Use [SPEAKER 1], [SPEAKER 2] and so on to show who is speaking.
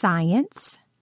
[SPEAKER 1] science.